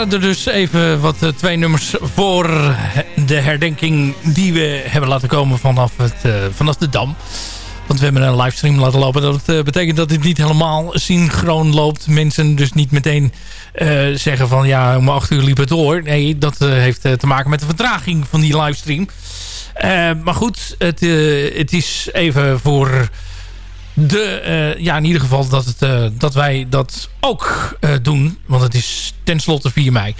waren er dus even wat eh, twee nummers voor de herdenking die we hebben laten komen vanaf, het, eh, vanaf de Dam. Want we hebben een livestream laten lopen. Dat eh, betekent dat dit niet helemaal synchroon loopt. Mensen dus niet meteen zeggen van ja, om acht uur liep het door. Nee, dat heeft te maken met de vertraging van die livestream. Maar goed, het, het is even voor de, eh, ja, in ieder geval dat, het, eh, dat wij dat ook eh, doen. Want het is tenslotte 4 mei.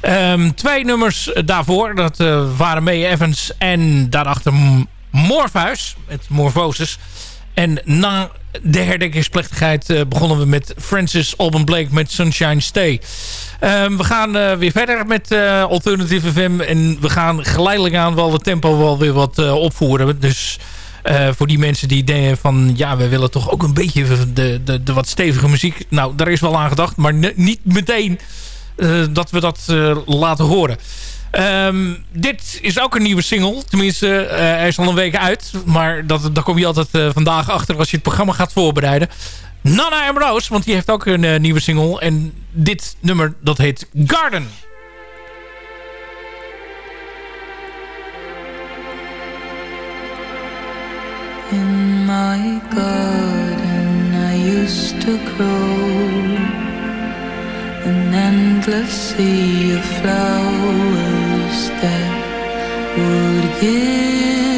Ehm, twee nummers daarvoor. Dat waren May Evans en daarachter Morpheus. Met Morphosis. En na de herdenkingsplechtigheid begonnen we met Francis Alban Blake met Sunshine Stay. Ehm, we gaan weer verder met eh, Alternative FM. En we gaan geleidelijk aan wel het tempo wel weer wat opvoeren. Dus eh, voor die mensen die denken van... ja, we willen toch ook een beetje de, de, de wat stevige muziek. Nou, daar is wel aan gedacht. Maar niet meteen eh, dat we dat eh, laten horen. Ehm, dit is ook een nieuwe single. Tenminste, hij is al een week uit. Maar dat, daar kom je altijd vandaag achter als je het programma gaat voorbereiden. Nana Ambrose, want die heeft ook een nieuwe single. En dit nummer, dat heet Garden. In my garden, I used to grow an endless sea of flowers that would give.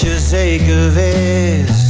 Je vroeger, voor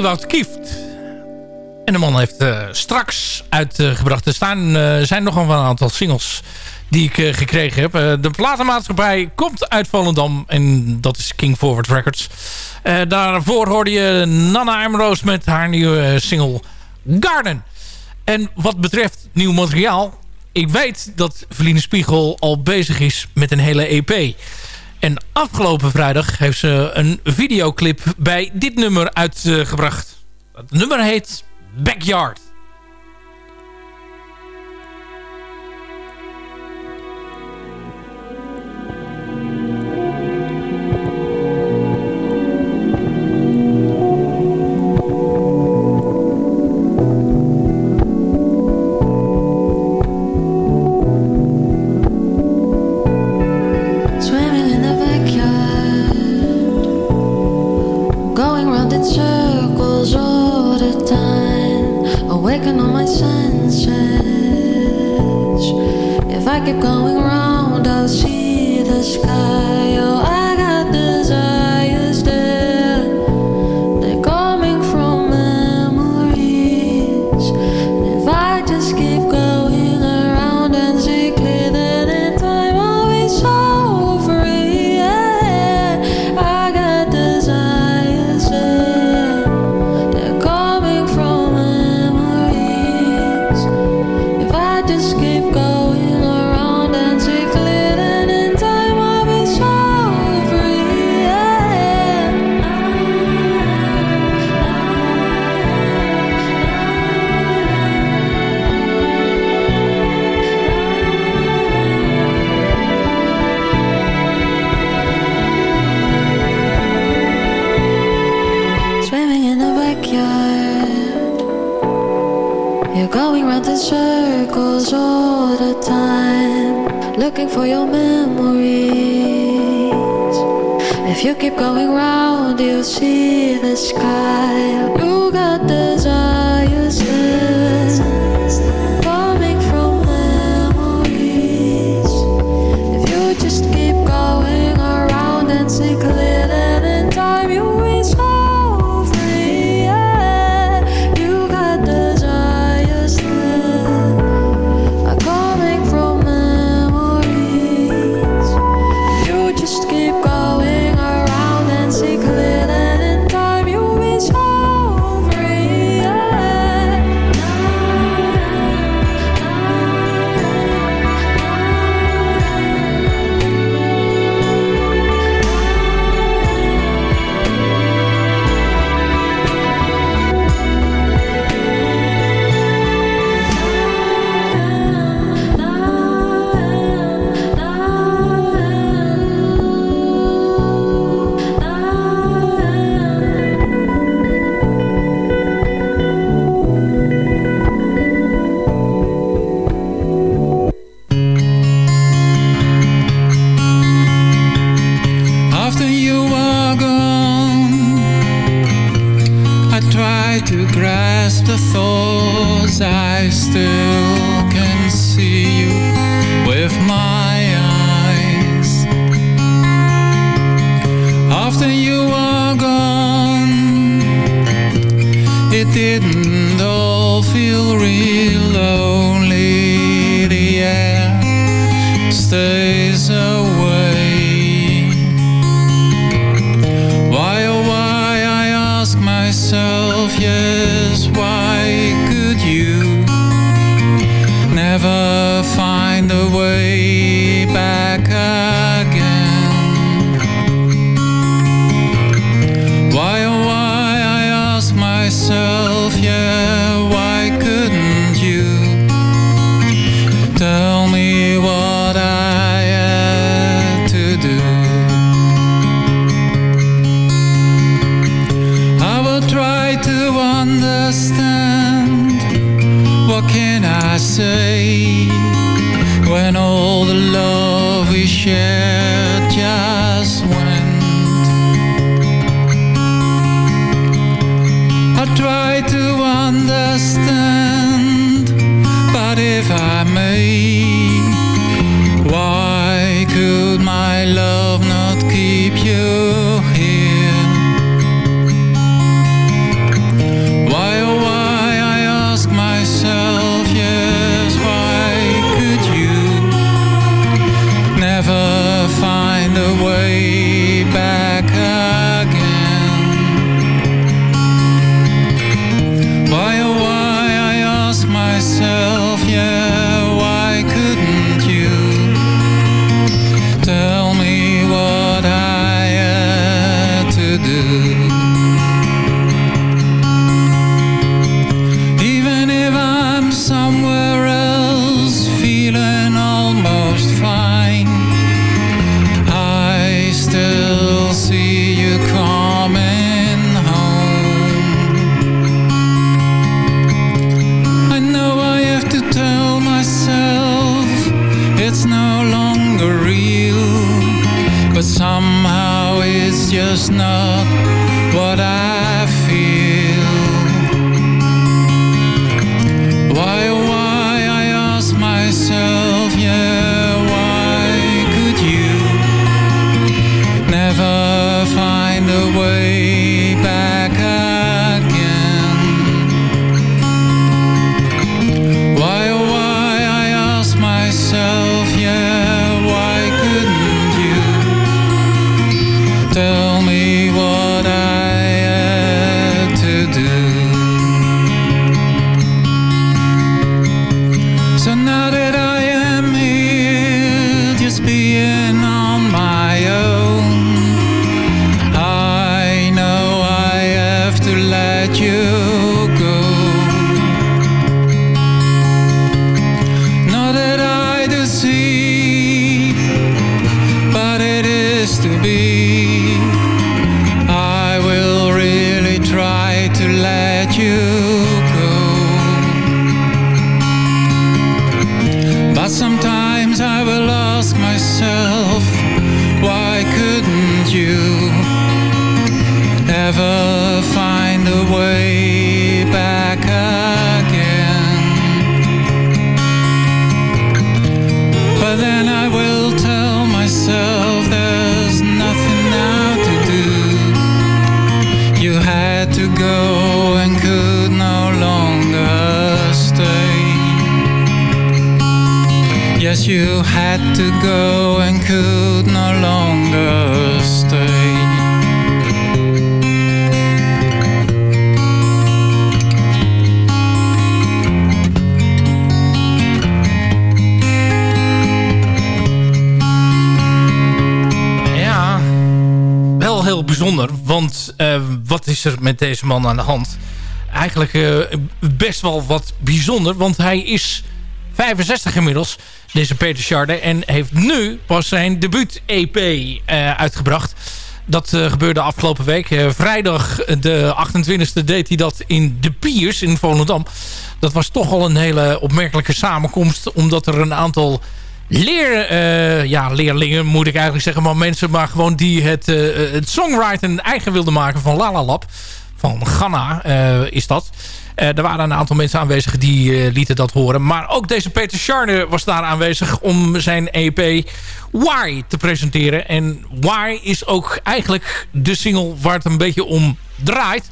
Ewout Kieft. En de man heeft uh, straks uitgebracht. er staan, uh, zijn nog een aantal singles die ik uh, gekregen heb. de platenmaatschappij komt uit Volendam. En dat is King Forward Records. daarvoor hoorde je Nana Amroos met haar nieuwe single Garden. En wat betreft nieuw materiaal... Ik weet dat Verline Spiegel al bezig is met een hele EP. En afgelopen vrijdag heeft ze een videoclip bij dit nummer uitgebracht. Het nummer heet Backyard. Bijzonder. Want eh, wat is er met deze man aan de hand? Eigenlijk eh, best wel wat bijzonder. Want hij is 65 inmiddels, deze Peter Scharde. En heeft nu pas zijn debuut-EP eh, uitgebracht. Dat gebeurde afgelopen week. Vrijdag de 28e deed hij dat in De Piers in Volendam. Dat was toch al een hele opmerkelijke samenkomst. Omdat er een aantal leer, eh, ja, leerlingen moet ik eigenlijk zeggen. Maar mensen maar gewoon die het, uh, het songwriting eigen wilden maken van Lab. Van Ghana is dat. er waren een aantal mensen aanwezig die lieten dat horen. Maar ook deze Peter Scharner was daar aanwezig om zijn EP Why te presenteren. En Why is ook eigenlijk de single waar het een beetje om draait.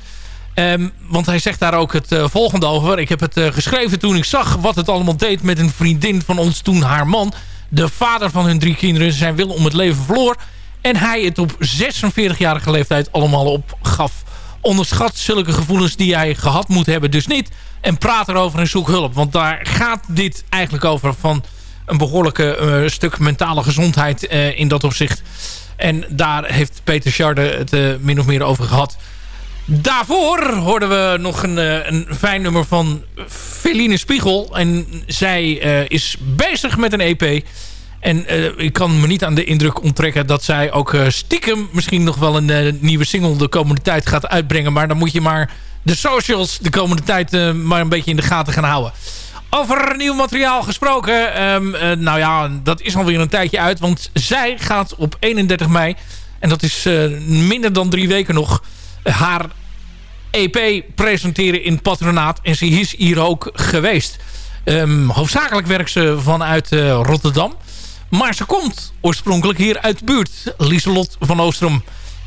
Um, want hij zegt daar ook het uh, volgende over. Ik heb het uh, geschreven toen ik zag wat het allemaal deed met een vriendin van ons toen haar man. De vader van hun drie kinderen zijn wil om het leven verloor. En hij het op 46-jarige leeftijd allemaal opgaf. Onderschat zulke gevoelens die hij gehad moet hebben dus niet. En praat erover en zoek hulp. Want daar gaat dit eigenlijk over van een behoorlijke uh, stuk mentale gezondheid in dat opzicht. En daar heeft Peter Scharde het min of meer over gehad. Daarvoor hoorden we nog een, een fijn nummer van Feline Spiegel. En zij uh, is bezig met een EP. En uh, ik kan me niet aan de indruk onttrekken dat zij ook stiekem misschien nog wel een nieuwe single de komende tijd gaat uitbrengen. Maar dan moet je maar de socials de komende tijd maar een beetje in de gaten gaan houden. Over nieuw materiaal gesproken. Um, nou ja, dat is alweer een tijdje uit. Want zij gaat op 31 mei, en dat is minder dan drie weken nog haar EP presenteren in Patronaat. En ze is hier ook geweest. Um, hoofdzakelijk werkt ze vanuit uh, Rotterdam. Maar ze komt oorspronkelijk hier uit de buurt. Lieselot van Oostrom.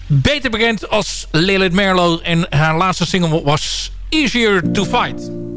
Beter bekend als Lilith Merlo. En haar laatste single was Easier to Fight.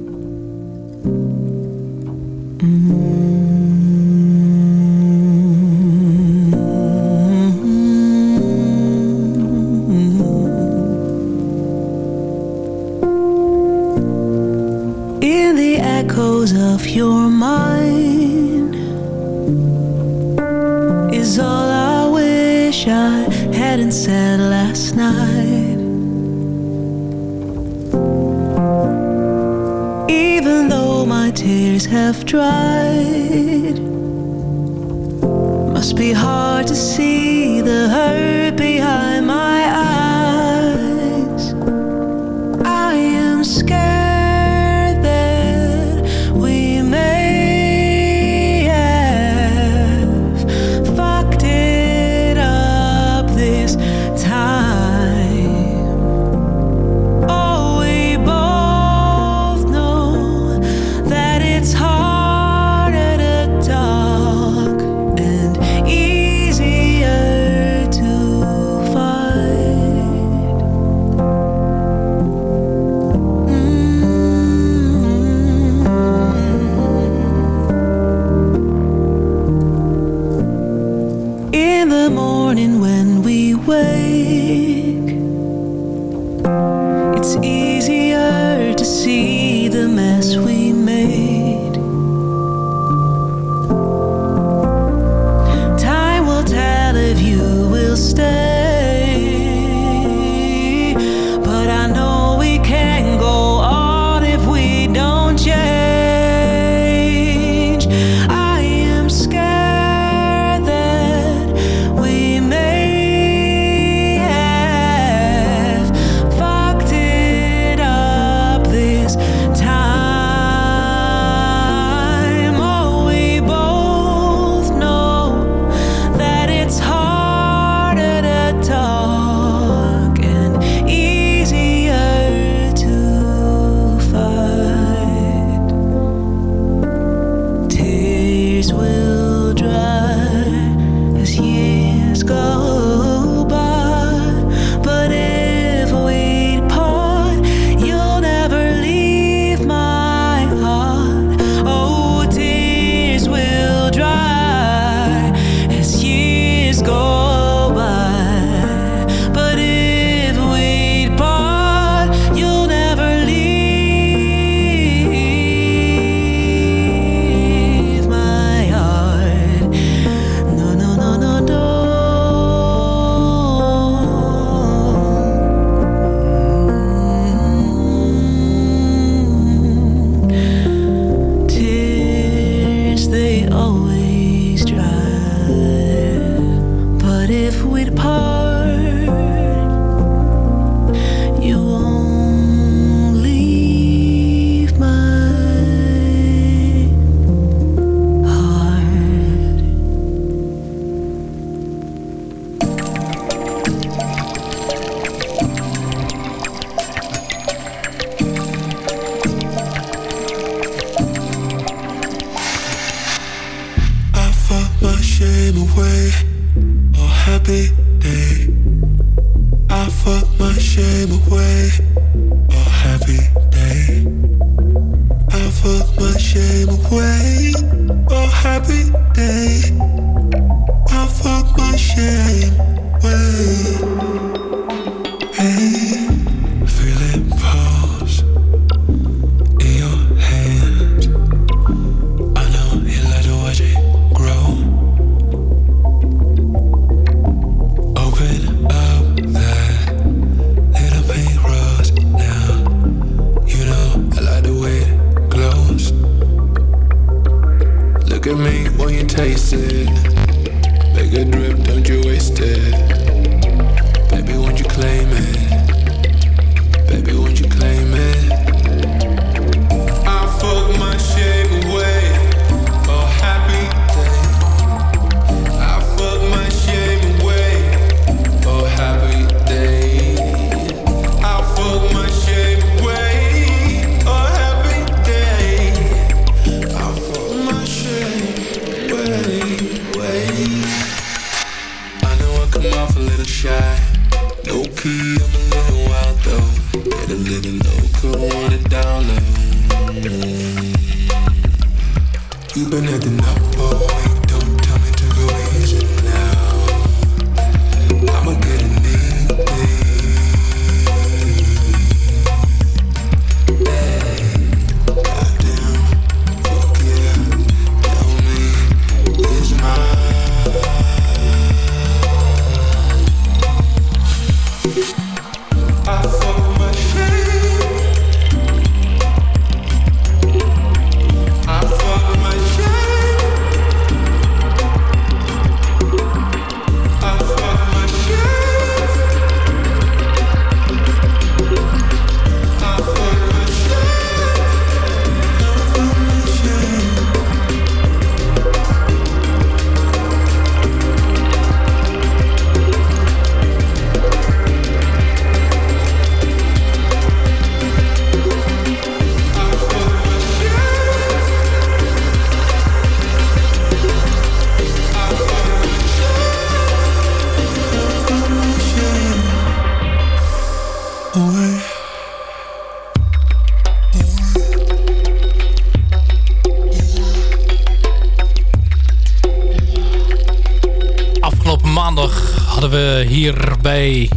Hier bij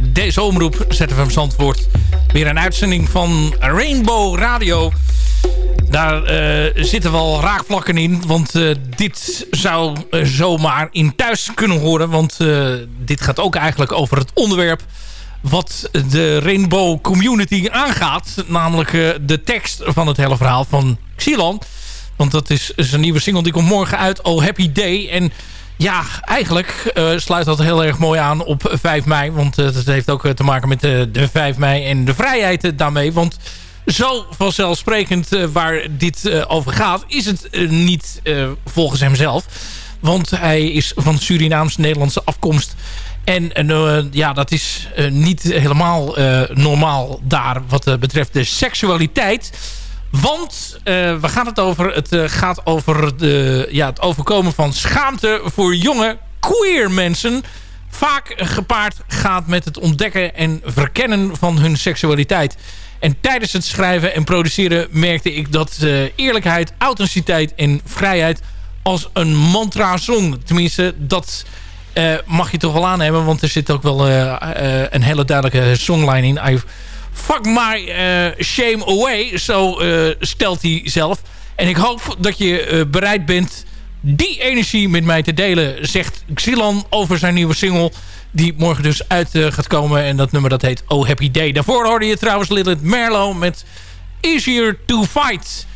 deze omroep ZFM Zandvoort weer een uitzending van Rainbow Radio. Daar eh, zitten wel raakvlakken in, want eh, dit zou eh, zomaar in thuis kunnen horen. Want dit gaat ook eigenlijk over het onderwerp wat de Rainbow Community aangaat. Namelijk de tekst van het hele verhaal van Xilan. Want dat is zijn nieuwe single, die komt morgen uit. Oh Happy Day. En ja, eigenlijk eh, sluit dat heel erg mooi aan op 5 mei. Want uh, dat heeft ook te maken met de, de 5 mei en de vrijheid daarmee. Want zo vanzelfsprekend waar dit over gaat... is het niet volgens hemzelf. Want hij is van Surinaams-Nederlandse afkomst... En ja, dat is niet helemaal normaal daar wat betreft de seksualiteit. Want we gaan het over, het gaat over de, ja, het overkomen van schaamte voor jonge queer mensen. Vaak gepaard gaat met het ontdekken en verkennen van hun seksualiteit. En tijdens het schrijven en produceren merkte ik dat eerlijkheid, authenticiteit en vrijheid als een mantra zong. Tenminste, dat... Mag je toch wel aannemen. Want er zit ook wel een hele duidelijke songline in. Fuck my shame away. Zo stelt hij zelf. En ik hoop dat je bereid bent die energie met mij te delen. Zegt Xilan over zijn nieuwe single. Die morgen dus uit gaat komen. En dat nummer dat heet Oh Happy Day. Daarvoor hoorde je trouwens Lilith Merlo met Easier to Fight.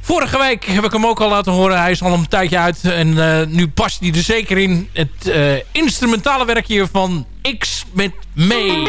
Vorige week heb ik hem ook al laten horen. Hij is al een tijdje uit. En nu past hij er zeker in. Het uh, instrumentale werk hier van X met May.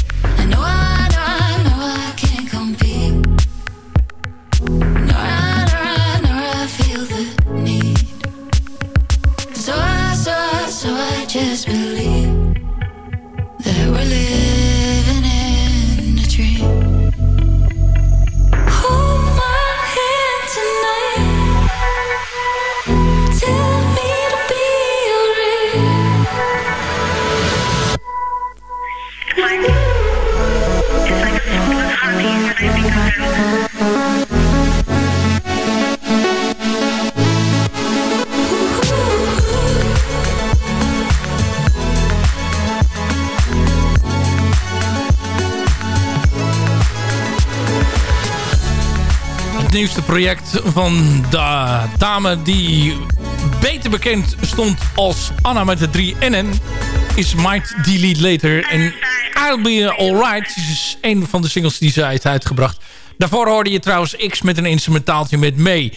van de dame die beter bekend stond als Anna met de drie N'en is Might Delete Later. En I'll Be Alright is een van de singles die zij heeft uitgebracht. Daarvoor hoorde je trouwens X met een instrumentaaltje met mee.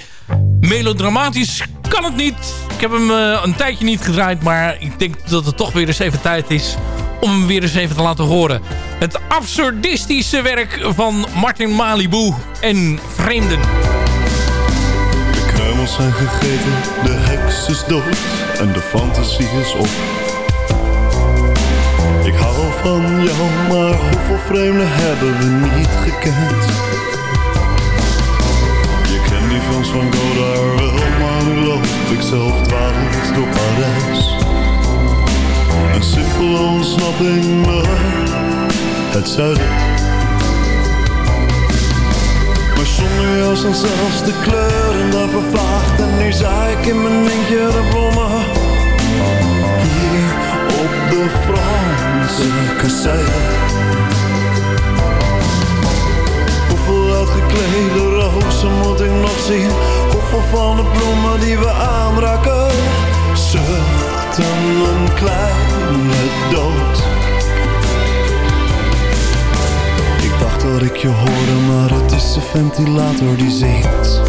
Melodramatisch kan het niet. Ik heb hem uh, een tijdje niet gedraaid, maar ik denk dat het toch weer eens even tijd is om hem weer eens even te laten horen. Het absurdistische werk van Martin Malibu en Vreemden zijn gegeten, de heks is dood en de fantasie is op. Ik hou van jou, maar hoeveel vreemden hebben we niet gekend? Je kent die films van Godard wel, maar nu loop ik zelf dwalend door Parijs. Een simpele ontsnapping naar het zuiden jou zijn zelfs de kleuren daar vervaagd En nu zaai ik in mijn eentje de bloemen Hier op de Franse kasseien Hoeveel uitgeklede rozen moet ik nog zien? Hoeveel van de bloemen die we aanraken? Zuchten een kleine dood. Dat ik je hoorde, maar het is de ventilator die zingt.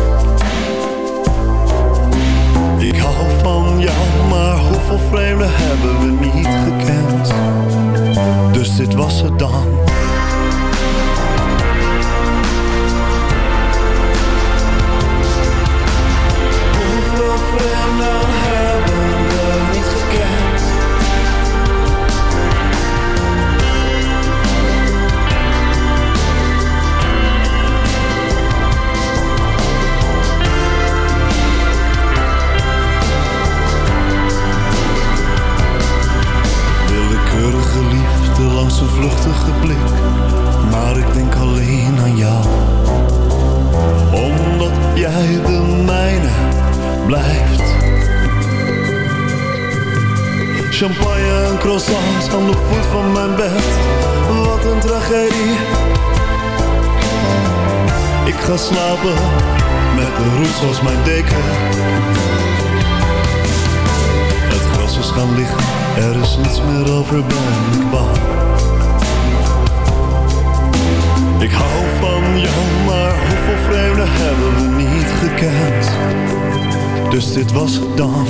Ik hou van jou, maar hoeveel vreemden hebben we niet gekend? Dus dit was het dan. Aan de voet van mijn bed, wat een tragedie. Ik ga slapen met de roes als mijn deken. Het gras is gaan liggen, er is niets meer over, ben ik. Ik hou van jou, maar hoeveel vreemden hebben we niet gekend? Dus dit was het dan.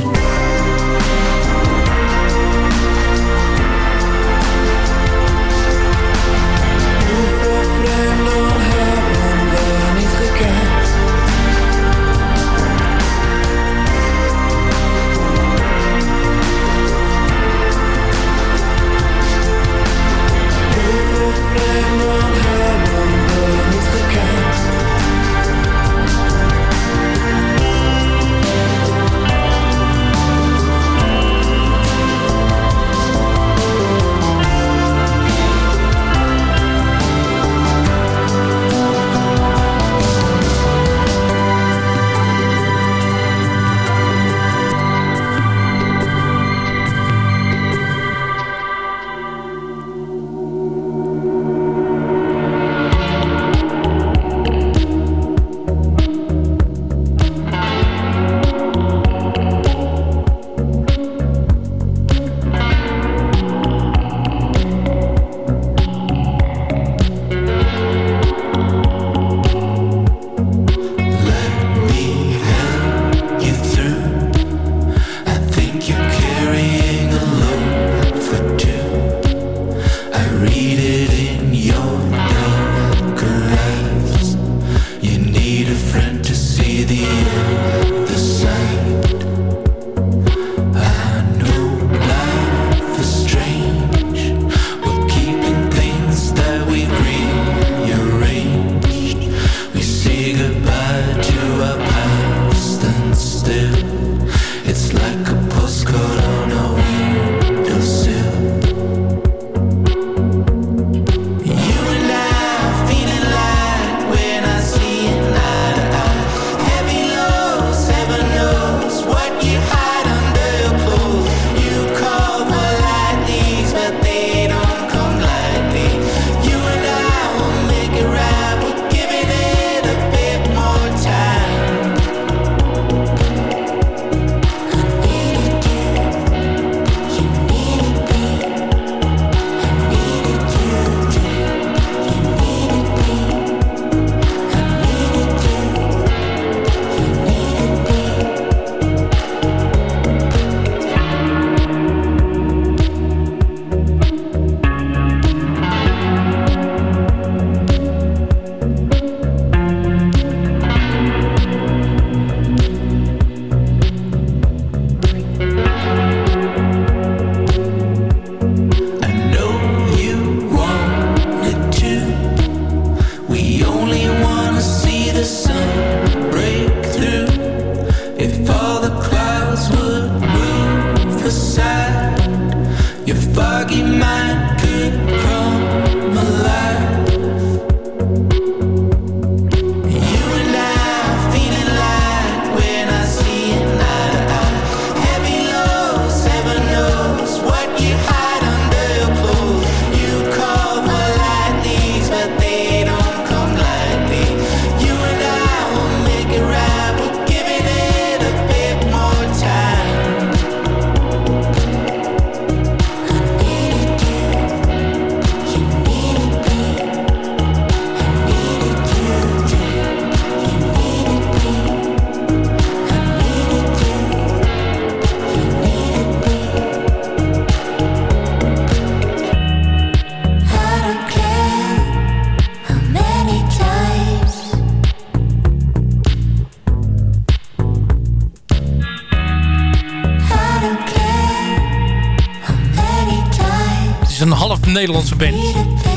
Nederlandse band.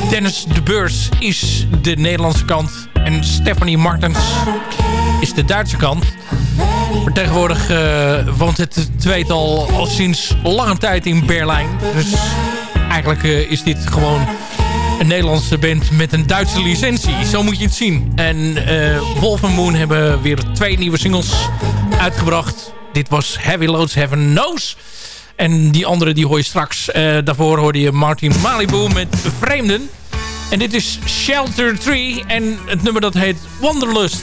Dennis de Beurs is de Nederlandse kant. En Stephanie Martens is de Duitse kant. Maar tegenwoordig uh, woont het tweetal al sinds lange tijd in Berlijn. Dus eigenlijk uh, is dit gewoon een Nederlandse band met een Duitse licentie. Zo moet je het zien. En uh, Wolf Moon hebben weer twee nieuwe singles uitgebracht. Dit was Heavy Loads Heaven Knows. En die andere die hoor je straks. Uh, daarvoor hoorde je Martin Malibu met Vreemden. En dit is Shelter 3 en het nummer dat heet Wanderlust.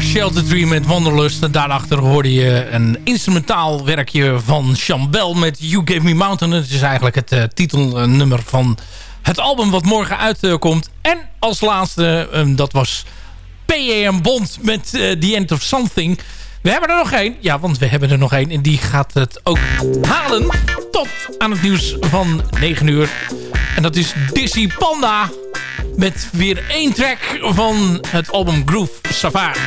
Shelter Dream met Wanderlust. En daarachter hoorde je een instrumentaal werkje van Chambel met You Gave Me Mountain. Het is eigenlijk het eh, titelnummer van het album wat morgen uitkomt. en als laatste, eh, dat was PAM Bond met eh, The End of Something. We hebben er nog één. Ja, want we hebben er nog één. En die gaat het ook halen tot aan het nieuws van 9 uur. En dat is Dizzy Panda. Met weer één track van het album Groove Safari.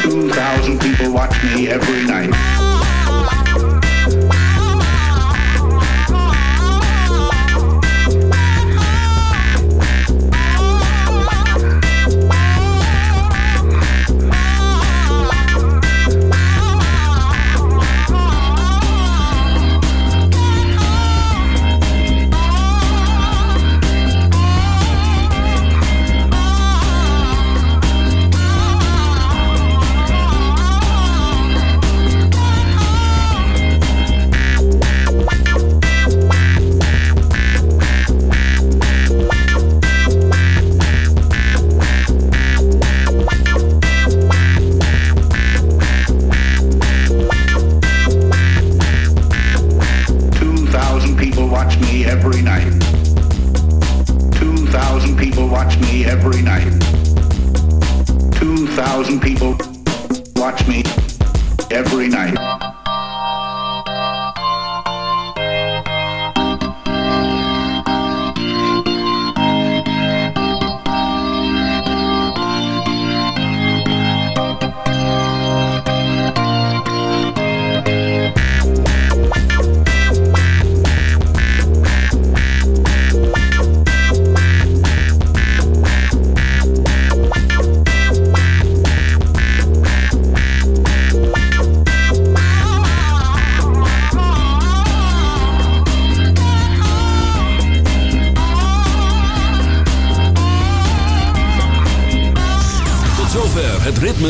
2,000 people watch me every night.